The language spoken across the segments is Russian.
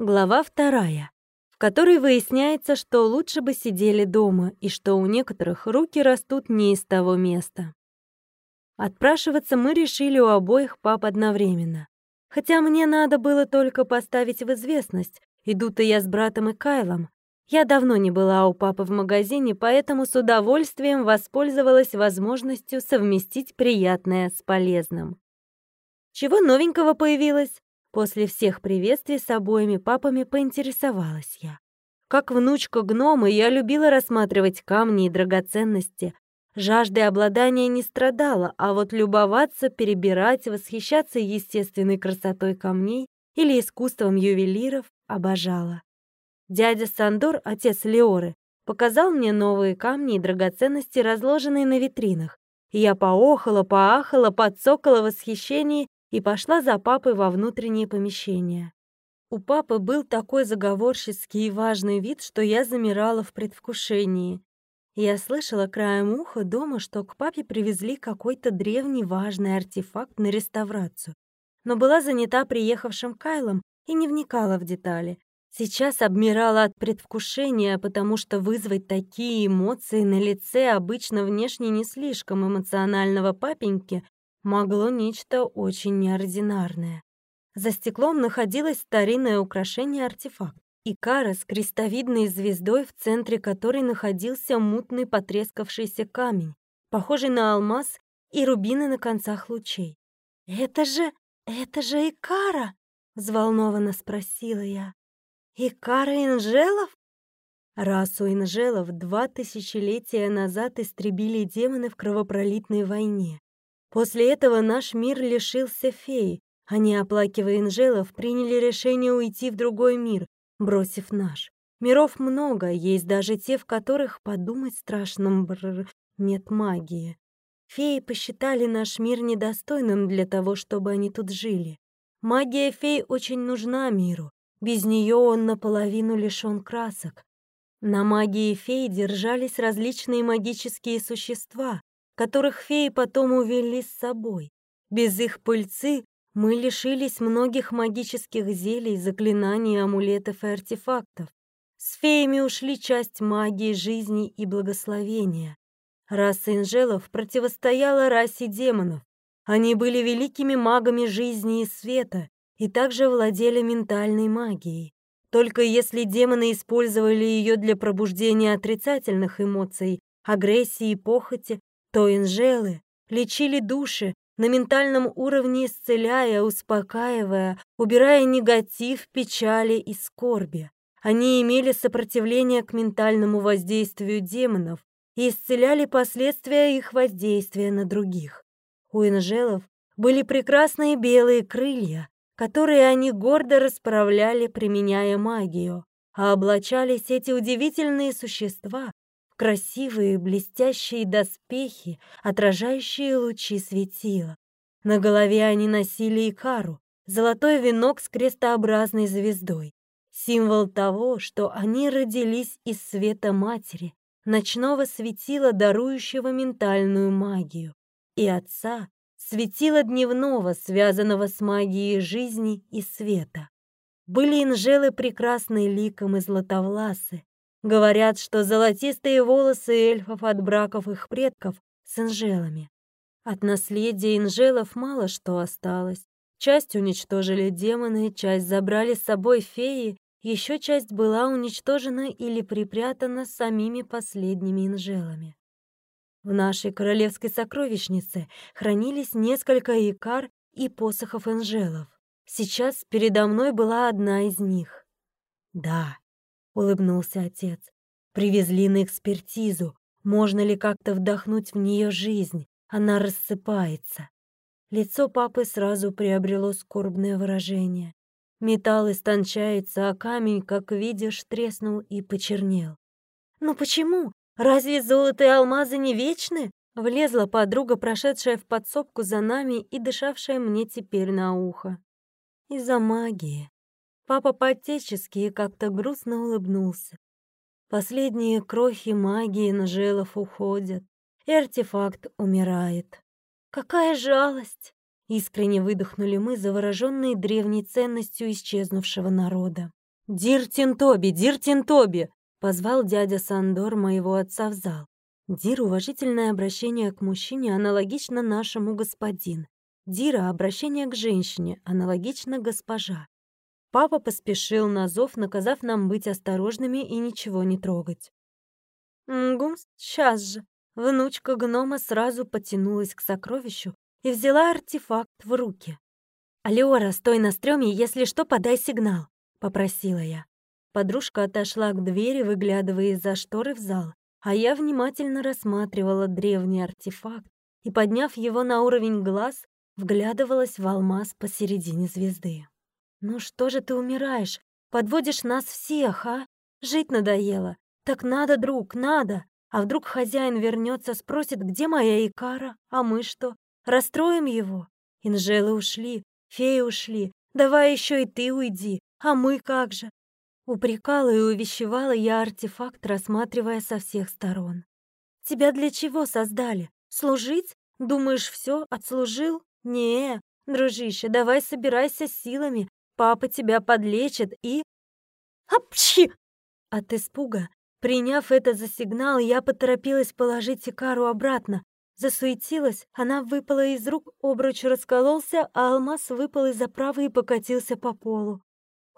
Глава вторая, в которой выясняется, что лучше бы сидели дома и что у некоторых руки растут не из того места. Отпрашиваться мы решили у обоих пап одновременно. Хотя мне надо было только поставить в известность, иду-то я с братом и Кайлом. Я давно не была у папы в магазине, поэтому с удовольствием воспользовалась возможностью совместить приятное с полезным. «Чего новенького появилось?» После всех приветствий с обоими папами поинтересовалась я. Как внучка гнома я любила рассматривать камни и драгоценности. Жаждой обладания не страдала, а вот любоваться, перебирать, восхищаться естественной красотой камней или искусством ювелиров обожала. Дядя Сандор, отец Леоры, показал мне новые камни и драгоценности, разложенные на витринах. Я поохала, поахала, подсокала в восхищении и пошла за папой во внутреннее помещение. У папы был такой заговорщицкий и важный вид, что я замирала в предвкушении. Я слышала краем уха дома, что к папе привезли какой-то древний важный артефакт на реставрацию, но была занята приехавшим Кайлом и не вникала в детали. Сейчас обмирала от предвкушения, потому что вызвать такие эмоции на лице обычно внешне не слишком эмоционального папеньки могло нечто очень неординарное. За стеклом находилось старинное украшение-артефакт. Икара с крестовидной звездой, в центре которой находился мутный потрескавшийся камень, похожий на алмаз и рубины на концах лучей. «Это же... это же Икара!» — взволнованно спросила я. «Икара Инжелов?» Расу Инжелов два тысячелетия назад истребили демоны в кровопролитной войне. После этого наш мир лишился феи. Они, оплакивая инжелов, приняли решение уйти в другой мир, бросив наш. Миров много, есть даже те, в которых подумать страшно бр нет магии. Феи посчитали наш мир недостойным для того, чтобы они тут жили. Магия фей очень нужна миру. Без нее он наполовину лишён красок. На магии фей держались различные магические существа, которых феи потом увели с собой. Без их пыльцы мы лишились многих магических зелий, заклинаний, амулетов и артефактов. С феями ушли часть магии, жизни и благословения. Раса инжелов противостояла расе демонов. Они были великими магами жизни и света и также владели ментальной магией. Только если демоны использовали ее для пробуждения отрицательных эмоций, агрессии и похоти, то инжелы лечили души, на ментальном уровне исцеляя, успокаивая, убирая негатив, печали и скорби. Они имели сопротивление к ментальному воздействию демонов и исцеляли последствия их воздействия на других. У инжелов были прекрасные белые крылья, которые они гордо расправляли, применяя магию, а облачались эти удивительные существа красивые блестящие доспехи, отражающие лучи светила. На голове они носили икару, золотой венок с крестообразной звездой, символ того, что они родились из света матери, ночного светила, дарующего ментальную магию, и отца, светила дневного, связанного с магией жизни и света. Были инжелы прекрасные ликом и златовласы, Говорят, что золотистые волосы эльфов от браков их предков с инжелами. От наследия инжелов мало что осталось. Часть уничтожили демоны, часть забрали с собой феи, еще часть была уничтожена или припрятана самими последними инжелами. В нашей королевской сокровищнице хранились несколько икар и посохов инжелов. Сейчас передо мной была одна из них. Да, улыбнулся отец. Привезли на экспертизу. Можно ли как-то вдохнуть в нее жизнь? Она рассыпается. Лицо папы сразу приобрело скорбное выражение. Металл истончается, а камень, как видишь, треснул и почернел. «Ну почему? Разве золото и алмазы не вечны?» Влезла подруга, прошедшая в подсобку за нами и дышавшая мне теперь на ухо. «Из-за магии», Папа по-отечески как-то грустно улыбнулся. Последние крохи магии Нжелов уходят, и артефакт умирает. «Какая жалость!» — искренне выдохнули мы, завороженные древней ценностью исчезнувшего народа. «Диртин Тоби, Диртин Тоби!» — позвал дядя Сандор моего отца в зал. Дир — уважительное обращение к мужчине, аналогично нашему господин. Дира — обращение к женщине, аналогично госпожа. Папа поспешил на зов, наказав нам быть осторожными и ничего не трогать. «Мгм, сейчас же!» Внучка гнома сразу потянулась к сокровищу и взяла артефакт в руки. «Алиора, стой на стреме, если что, подай сигнал», — попросила я. Подружка отошла к двери, выглядывая из-за шторы в зал, а я внимательно рассматривала древний артефакт и, подняв его на уровень глаз, вглядывалась в алмаз посередине звезды. «Ну что же ты умираешь? Подводишь нас всех, а? Жить надоело. Так надо, друг, надо. А вдруг хозяин вернется, спросит, где моя Икара? А мы что? Расстроим его? Инжелы ушли, феи ушли. Давай еще и ты уйди. А мы как же? Упрекала и увещевала я артефакт, рассматривая со всех сторон. Тебя для чего создали? Служить? Думаешь, все отслужил? Не, дружище, давай собирайся силами. Папа тебя подлечит и... Апчи! От испуга Приняв это за сигнал, я поторопилась положить Икару обратно. Засуетилась, она выпала из рук, обруч раскололся, а алмаз выпал из оправы и покатился по полу.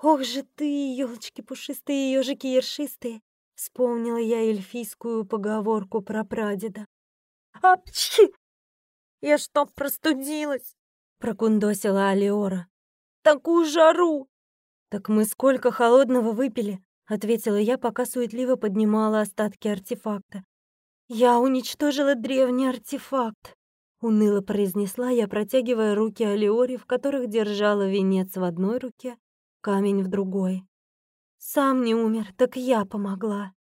«Ох же ты, елочки пушистые, ежики ершистые!» Вспомнила я эльфийскую поговорку про прадеда. «Апчхи! Я что, простудилась?» Прокундосила Алиора. «Такую жару!» «Так мы сколько холодного выпили!» ответила я, пока суетливо поднимала остатки артефакта. Я уничтожила древний артефакт, уныло произнесла я, протягивая руки Алиори, в которых держала венец в одной руке, камень в другой. Сам не умер, так я помогла.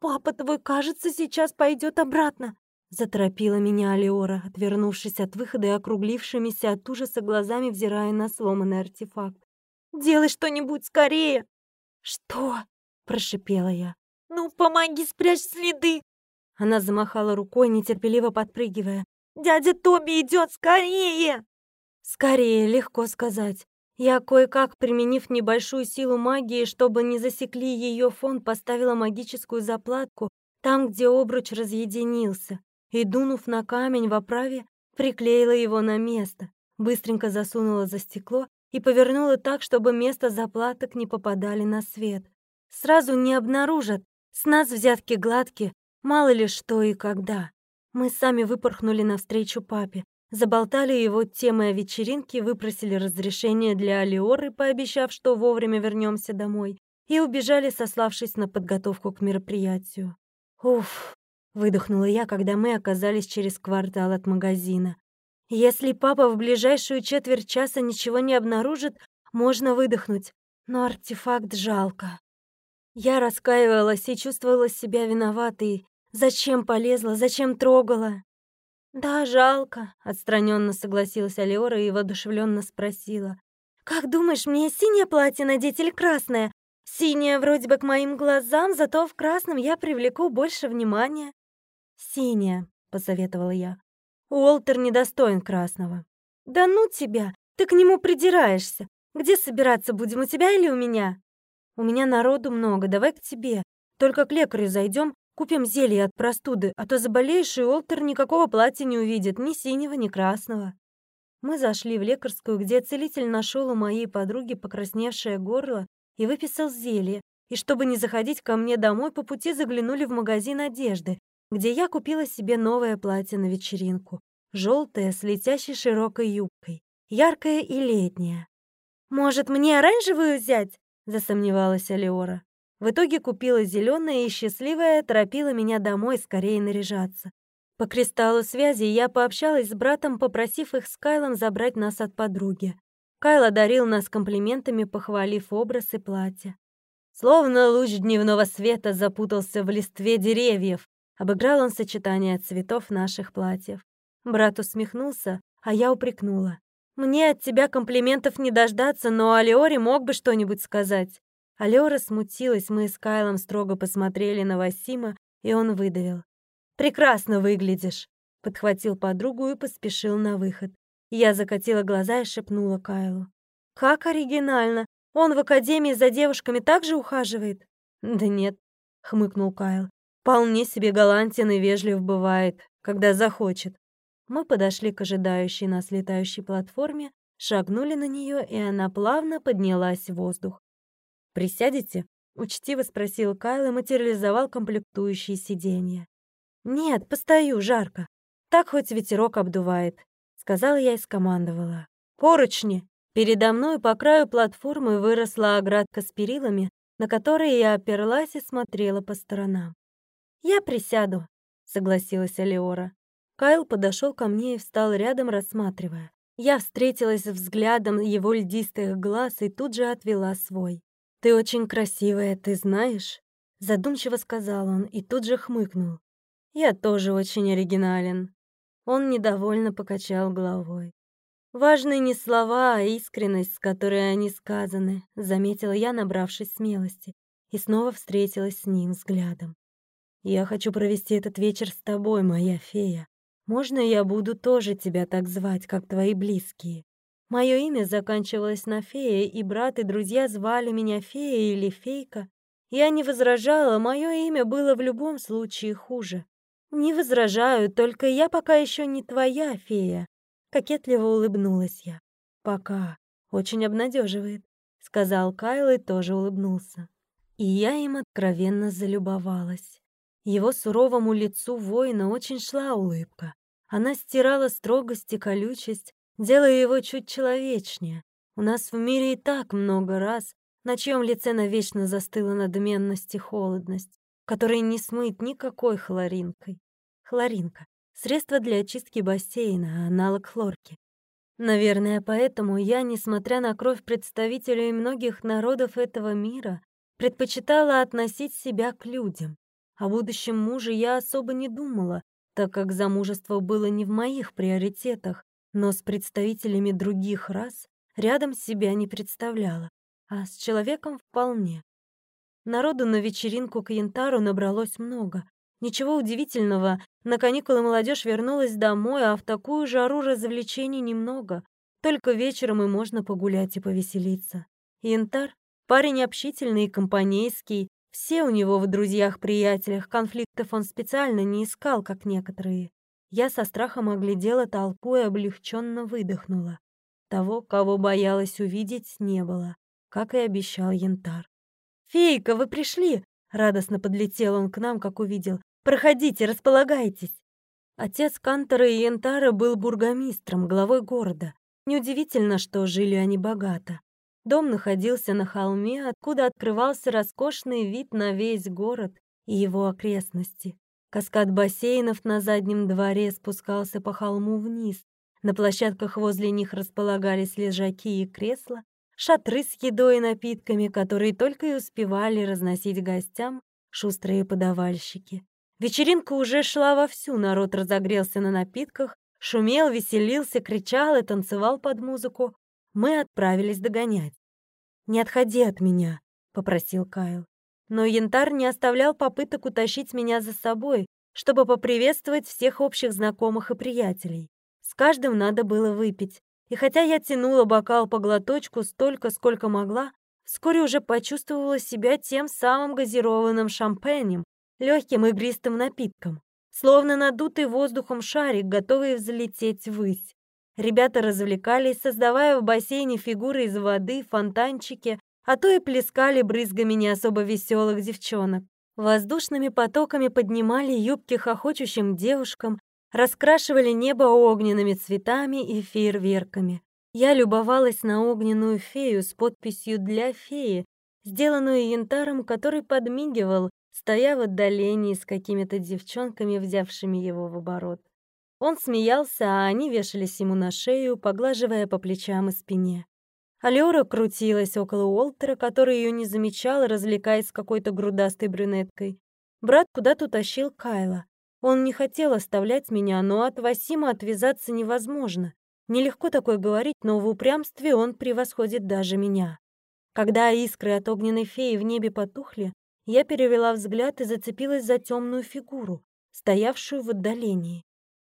Папа твой, кажется, сейчас пойдет обратно, заторопила меня Алиора, отвернувшись от выхода и округлившимися от ужаса глазами взирая на сломанный артефакт. Делай что-нибудь скорее. «Что?» — прошипела я. «Ну, помоги спрячь следы!» Она замахала рукой, нетерпеливо подпрыгивая. «Дядя Тоби идет скорее!» «Скорее, легко сказать. Я кое-как, применив небольшую силу магии, чтобы не засекли ее фон, поставила магическую заплатку там, где обруч разъединился, и, дунув на камень в оправе, приклеила его на место, быстренько засунула за стекло и повернула так, чтобы место заплаток не попадали на свет. Сразу не обнаружат, с нас взятки гладкие, мало ли что и когда. Мы сами выпорхнули навстречу папе, заболтали его темой о вечеринке, выпросили разрешение для Алиоры, пообещав, что вовремя вернемся домой, и убежали, сославшись на подготовку к мероприятию. «Уф!» — выдохнула я, когда мы оказались через квартал от магазина. Если папа в ближайшую четверть часа ничего не обнаружит, можно выдохнуть. Но артефакт жалко. Я раскаивалась и чувствовала себя виноватой. Зачем полезла, зачем трогала? «Да, жалко», — отстраненно согласилась Алиора и воодушевленно спросила. «Как думаешь, мне синее платье надеть или красное? Синее вроде бы к моим глазам, зато в красном я привлеку больше внимания». «Синее», — посоветовала я. Уолтер недостоин красного. Да ну тебя, ты к нему придираешься. Где собираться будем, у тебя или у меня? У меня народу много, давай к тебе. Только к лекарю зайдем, купим зелье от простуды, а то заболеешь, и Уолтер никакого платья не увидит, ни синего, ни красного. Мы зашли в лекарскую, где целитель нашел у моей подруги покрасневшее горло и выписал зелье, и чтобы не заходить ко мне домой, по пути заглянули в магазин одежды, где я купила себе новое платье на вечеринку. Желтое, с летящей широкой юбкой. Яркое и летнее. «Может, мне оранжевую взять?» — засомневалась Алиора. В итоге купила зеленое и счастливая торопила меня домой скорее наряжаться. По кристаллу связи я пообщалась с братом, попросив их с Кайлом забрать нас от подруги. Кайл одарил нас комплиментами, похвалив образ и платье. Словно луч дневного света запутался в листве деревьев, Обыграл он сочетание цветов наших платьев. Брат усмехнулся, а я упрекнула. «Мне от тебя комплиментов не дождаться, но Алиоре мог бы что-нибудь сказать». Алиора смутилась, мы с Кайлом строго посмотрели на Васима, и он выдавил. «Прекрасно выглядишь», — подхватил подругу и поспешил на выход. Я закатила глаза и шепнула Кайлу. «Как оригинально! Он в академии за девушками также ухаживает?» «Да нет», — хмыкнул Кайл. «Вполне себе галантен и вежлив бывает, когда захочет». Мы подошли к ожидающей нас летающей платформе, шагнули на нее, и она плавно поднялась в воздух. «Присядете?» — учтиво спросил Кайл и материализовал комплектующие сиденья. «Нет, постою, жарко. Так хоть ветерок обдувает», — сказала я и скомандовала. «Поручни!» Передо мной по краю платформы выросла оградка с перилами, на которые я оперлась и смотрела по сторонам. «Я присяду», — согласилась Алиора. Кайл подошел ко мне и встал рядом, рассматривая. Я встретилась взглядом его льдистых глаз и тут же отвела свой. «Ты очень красивая, ты знаешь?» Задумчиво сказал он и тут же хмыкнул. «Я тоже очень оригинален». Он недовольно покачал головой. «Важны не слова, а искренность, с которой они сказаны», заметила я, набравшись смелости, и снова встретилась с ним взглядом. «Я хочу провести этот вечер с тобой, моя фея. Можно я буду тоже тебя так звать, как твои близкие?» Мое имя заканчивалось на фея, и брат и друзья звали меня фея или фейка. Я не возражала, мое имя было в любом случае хуже. Не возражаю, только я пока еще не твоя фея. Кокетливо улыбнулась я. «Пока. Очень обнадеживает», — сказал Кайл и тоже улыбнулся. И я им откровенно залюбовалась. Его суровому лицу воина очень шла улыбка. Она стирала строгость и колючесть, делая его чуть человечнее. У нас в мире и так много раз, на чьем лице навечно застыла надменность и холодность, которые не смыть никакой хлоринкой. Хлоринка Средство для очистки бассейна, аналог хлорки. Наверное, поэтому я, несмотря на кровь представителей многих народов этого мира, предпочитала относить себя к людям. О будущем муже я особо не думала, так как замужество было не в моих приоритетах, но с представителями других рас рядом себя не представляла, а с человеком вполне. Народу на вечеринку к Янтару набралось много, Ничего удивительного, на каникулы молодежь вернулась домой, а в такую жару развлечений немного. Только вечером и можно погулять и повеселиться. Янтар — парень общительный и компанейский, все у него в друзьях-приятелях, конфликтов он специально не искал, как некоторые. Я со страхом оглядела толпу и облегченно выдохнула. Того, кого боялась увидеть, не было, как и обещал Янтар. «Фейка, вы пришли!» Радостно подлетел он к нам, как увидел. Проходите, располагайтесь. Отец Кантора и Янтара был бургомистром, главой города. Неудивительно, что жили они богато. Дом находился на холме, откуда открывался роскошный вид на весь город и его окрестности. Каскад бассейнов на заднем дворе спускался по холму вниз. На площадках возле них располагались лежаки и кресла, шатры с едой и напитками, которые только и успевали разносить гостям шустрые подавальщики. Вечеринка уже шла вовсю, народ разогрелся на напитках, шумел, веселился, кричал и танцевал под музыку. Мы отправились догонять. «Не отходи от меня», — попросил Кайл. Но Янтар не оставлял попыток утащить меня за собой, чтобы поприветствовать всех общих знакомых и приятелей. С каждым надо было выпить. И хотя я тянула бокал по глоточку столько, сколько могла, вскоре уже почувствовала себя тем самым газированным шампанем, легким игристым напитком, словно надутый воздухом шарик, готовый взлететь ввысь. Ребята развлекались, создавая в бассейне фигуры из воды, фонтанчики, а то и плескали брызгами не особо веселых девчонок. Воздушными потоками поднимали юбки хохочущим девушкам, раскрашивали небо огненными цветами и фейерверками. Я любовалась на огненную фею с подписью «Для феи», сделанную янтаром, который подмигивал, стоя в отдалении с какими-то девчонками, взявшими его в оборот. Он смеялся, а они вешались ему на шею, поглаживая по плечам и спине. Алёра крутилась около Уолтера, который ее не замечал, развлекаясь с какой-то грудастой брюнеткой. Брат куда-то утащил Кайла. Он не хотел оставлять меня, но от Васима отвязаться невозможно. Нелегко такое говорить, но в упрямстве он превосходит даже меня. Когда искры от огненной феи в небе потухли, я перевела взгляд и зацепилась за темную фигуру, стоявшую в отдалении.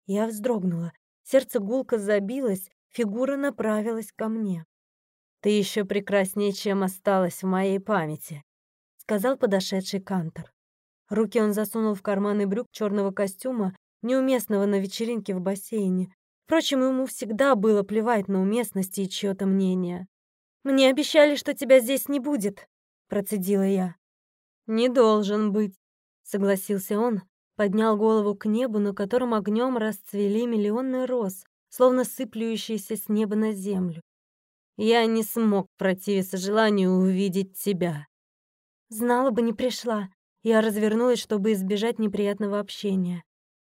Я вздрогнула, сердце гулко забилось, фигура направилась ко мне. Ты еще прекраснее, чем осталось в моей памяти», — сказал подошедший Кантор. Руки он засунул в карманы брюк черного костюма, неуместного на вечеринке в бассейне. Впрочем, ему всегда было плевать на уместность и чьё-то мнение. «Мне обещали, что тебя здесь не будет», — процедила я. «Не должен быть», — согласился он, поднял голову к небу, на котором огнем расцвели миллионы роз, словно сыплющиеся с неба на землю. «Я не смог противиться желанию увидеть тебя». Знала бы, не пришла. Я развернулась, чтобы избежать неприятного общения.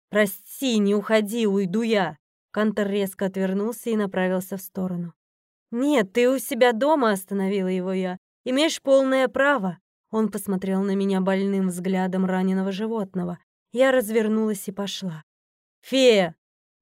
«Прости, не уходи, уйду я!» Кантор резко отвернулся и направился в сторону. «Нет, ты у себя дома», — остановила его я. «Имеешь полное право». Он посмотрел на меня больным взглядом раненого животного. Я развернулась и пошла. «Фея!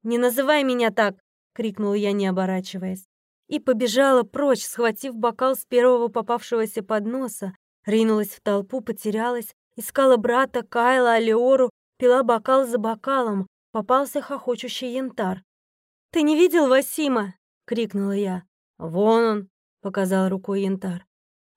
Не называй меня так!» — крикнула я, не оборачиваясь. И побежала прочь, схватив бокал с первого попавшегося подноса, ринулась в толпу, потерялась, искала брата, Кайла, Алиору, пила бокал за бокалом, попался хохочущий янтар. «Ты не видел Васима?» — крикнула я. «Вон он!» — показал рукой янтар.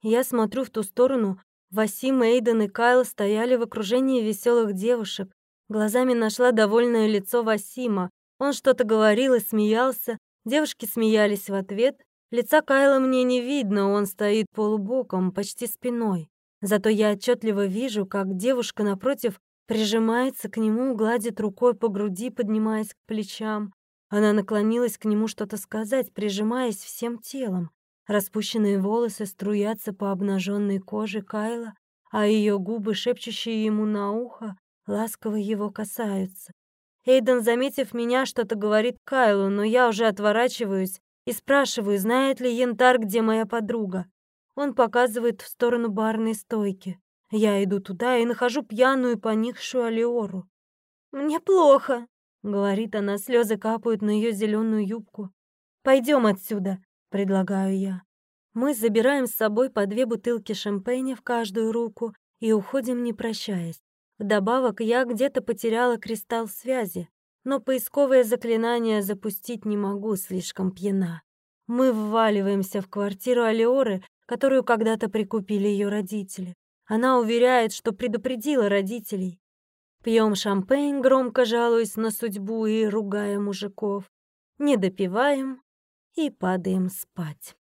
Я смотрю в ту сторону. Васим, Эйден и Кайл стояли в окружении веселых девушек. Глазами нашла довольное лицо Васима. Он что-то говорил и смеялся. Девушки смеялись в ответ. Лица Кайла мне не видно, он стоит полубоком, почти спиной. Зато я отчетливо вижу, как девушка напротив прижимается к нему, гладит рукой по груди, поднимаясь к плечам. Она наклонилась к нему что-то сказать, прижимаясь всем телом. Распущенные волосы струятся по обнаженной коже Кайла, а ее губы, шепчущие ему на ухо, ласково его касаются. Эйден, заметив меня, что-то говорит Кайлу, но я уже отворачиваюсь и спрашиваю, знает ли Янтар, где моя подруга. Он показывает в сторону барной стойки. Я иду туда и нахожу пьяную и поникшую Алиору. «Мне плохо», — говорит она, слезы капают на ее зеленую юбку. Пойдем отсюда», — предлагаю я. Мы забираем с собой по две бутылки шампейня в каждую руку и уходим, не прощаясь. Вдобавок, я где-то потеряла кристалл связи, но поисковое заклинание запустить не могу, слишком пьяна. Мы вваливаемся в квартиру Алиоры, которую когда-то прикупили ее родители. Она уверяет, что предупредила родителей. Пьем шампейн, громко жалуясь на судьбу и ругая мужиков. Не допиваем и падаем спать.